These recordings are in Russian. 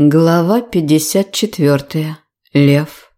Глава 54. Лев.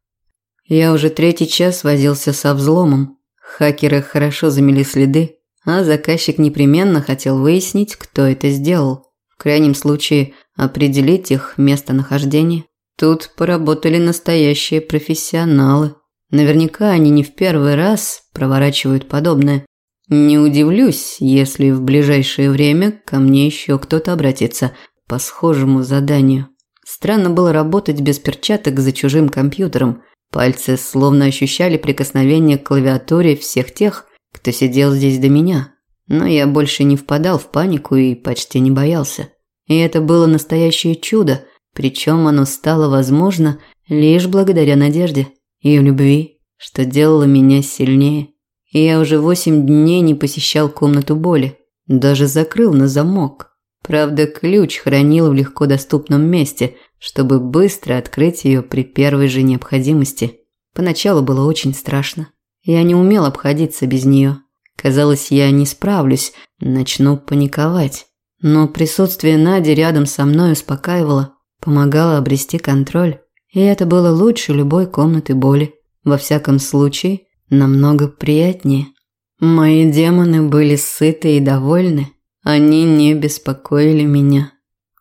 Я уже третий час возился со взломом. Хакеры хорошо замели следы, а заказчик непременно хотел выяснить, кто это сделал. В крайнем случае, определить их местонахождение. Тут поработали настоящие профессионалы. Наверняка они не в первый раз проворачивают подобное. Не удивлюсь, если в ближайшее время ко мне еще кто-то обратится по схожему заданию. Странно было работать без перчаток за чужим компьютером. Пальцы словно ощущали прикосновение к клавиатуре всех тех, кто сидел здесь до меня. Но я больше не впадал в панику и почти не боялся. И это было настоящее чудо, причем оно стало возможно лишь благодаря надежде и любви, что делало меня сильнее. И я уже восемь дней не посещал комнату боли, даже закрыл на замок. Правда, ключ хранил в легко доступном месте, чтобы быстро открыть ее при первой же необходимости. Поначалу было очень страшно. Я не умел обходиться без нее. Казалось, я не справлюсь, начну паниковать. Но присутствие Нади рядом со мной успокаивало, помогало обрести контроль. И это было лучше любой комнаты боли. Во всяком случае, намного приятнее. Мои демоны были сыты и довольны. Они не беспокоили меня.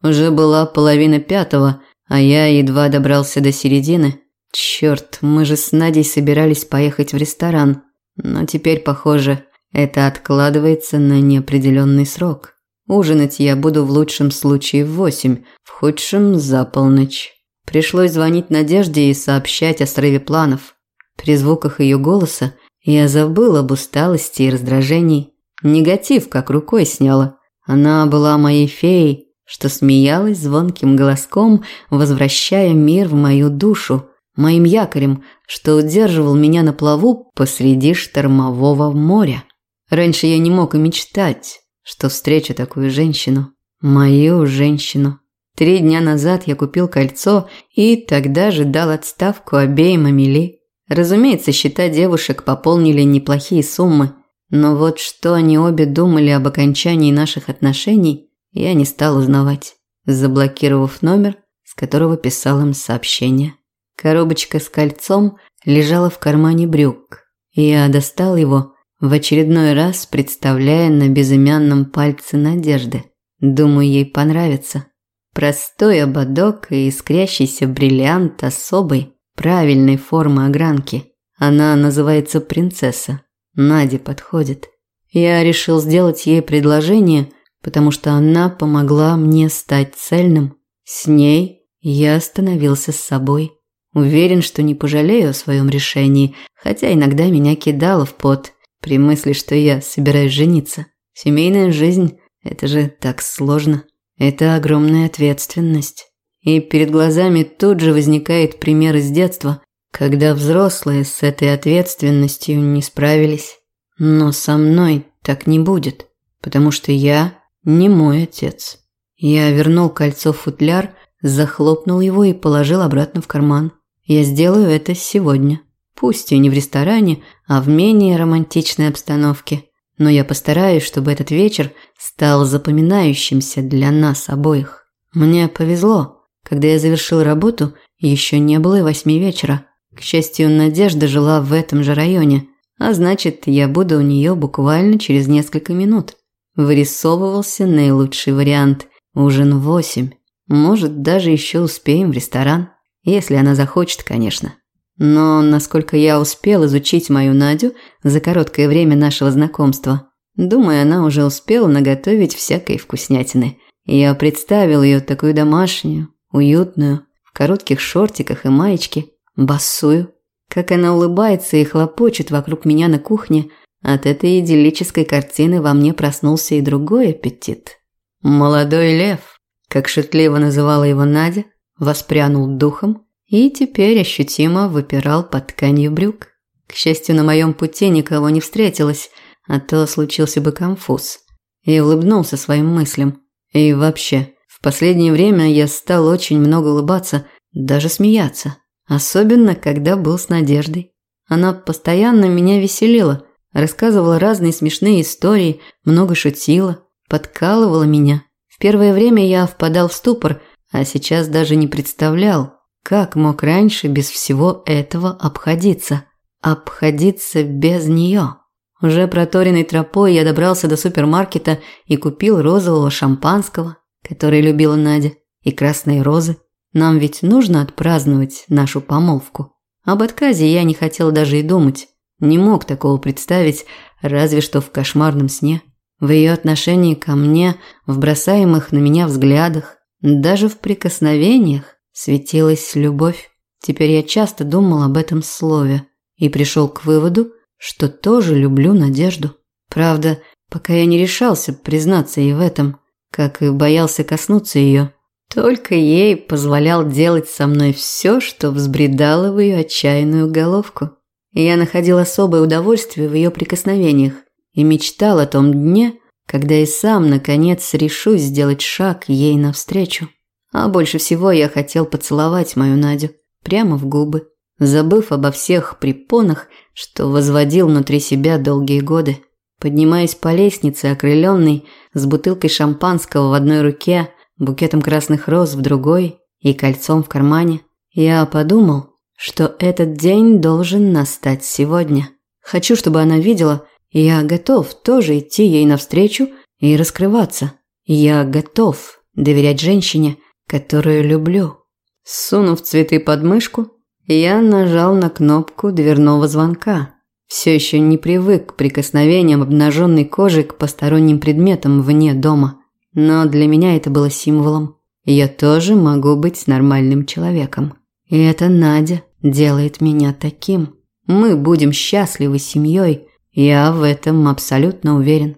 Уже была половина пятого, а я едва добрался до середины. Черт, мы же с Надей собирались поехать в ресторан. Но теперь, похоже, это откладывается на неопределенный срок. Ужинать я буду в лучшем случае в восемь, в худшем – за полночь. Пришлось звонить Надежде и сообщать о срыве планов. При звуках ее голоса я забыл об усталости и раздражении. Негатив как рукой сняла. Она была моей феей, что смеялась звонким голоском, возвращая мир в мою душу, моим якорем, что удерживал меня на плаву посреди штормового моря. Раньше я не мог и мечтать, что встречу такую женщину. Мою женщину. Три дня назад я купил кольцо и тогда же дал отставку обеим Амели. Разумеется, счета девушек пополнили неплохие суммы, но вот что они обе думали об окончании наших отношений, я не стал узнавать, заблокировав номер, с которого писал им сообщение. Коробочка с кольцом лежала в кармане брюк, я достал его, в очередной раз представляя на безымянном пальце надежды. Думаю, ей понравится. Простой ободок и искрящийся бриллиант особой, правильной формы огранки. Она называется принцесса. Наде подходит. Я решил сделать ей предложение, потому что она помогла мне стать цельным. С ней я остановился с собой. Уверен, что не пожалею о своем решении, хотя иногда меня кидало в пот при мысли, что я собираюсь жениться. Семейная жизнь – это же так сложно. Это огромная ответственность. И перед глазами тут же возникает пример из детства, когда взрослые с этой ответственностью не справились. Но со мной так не будет, потому что я не мой отец. Я вернул кольцо в футляр, захлопнул его и положил обратно в карман. Я сделаю это сегодня. Пусть и не в ресторане, а в менее романтичной обстановке. Но я постараюсь, чтобы этот вечер стал запоминающимся для нас обоих. Мне повезло. Когда я завершил работу, еще не было и восьми вечера. К счастью, Надежда жила в этом же районе, а значит, я буду у нее буквально через несколько минут. Вырисовывался наилучший вариант – ужин в восемь. Может, даже еще успеем в ресторан, если она захочет, конечно. Но насколько я успел изучить мою Надю за короткое время нашего знакомства, думаю, она уже успела наготовить всякой вкуснятины. Я представил ее такую домашнюю, уютную, в коротких шортиках и маечке, босую. Как она улыбается и хлопочет вокруг меня на кухне, от этой идиллической картины во мне проснулся и другой аппетит. Молодой лев, как шутливо называла его Надя, воспрянул духом и теперь ощутимо выпирал под тканью брюк. К счастью, на моем пути никого не встретилось, а то случился бы конфуз. И улыбнулся своим мыслям. И вообще, в последнее время я стал очень много улыбаться, даже смеяться. Особенно, когда был с Надеждой. Она постоянно меня веселила, рассказывала разные смешные истории, много шутила, подкалывала меня. В первое время я впадал в ступор, а сейчас даже не представлял, как мог раньше без всего этого обходиться. Обходиться без нее. Уже проторенной тропой я добрался до супермаркета и купил розового шампанского, который любила Надя, и красные розы. Нам ведь нужно отпраздновать нашу помолвку. Об отказе я не хотел даже и думать. Не мог такого представить, разве что в кошмарном сне. В ее отношении ко мне, в бросаемых на меня взглядах, даже в прикосновениях светилась любовь. Теперь я часто думал об этом слове и пришел к выводу, что тоже люблю Надежду. Правда, пока я не решался признаться ей в этом, как и боялся коснуться ее. Только ей позволял делать со мной все, что взбредало в ее отчаянную головку. Я находил особое удовольствие в ее прикосновениях и мечтал о том дне, когда и сам, наконец, решусь сделать шаг ей навстречу. А больше всего я хотел поцеловать мою Надю прямо в губы, забыв обо всех препонах, что возводил внутри себя долгие годы. Поднимаясь по лестнице, окрыленный, с бутылкой шампанского в одной руке, букетом красных роз в другой и кольцом в кармане, я подумал, что этот день должен настать сегодня. Хочу, чтобы она видела, я готов тоже идти ей навстречу и раскрываться. Я готов доверять женщине, которую люблю. Сунув цветы под мышку, я нажал на кнопку дверного звонка. Все еще не привык к прикосновениям обнаженной кожи к посторонним предметам вне дома. Но для меня это было символом. Я тоже могу быть нормальным человеком. И это Надя делает меня таким. Мы будем счастливы семьей, я в этом абсолютно уверен.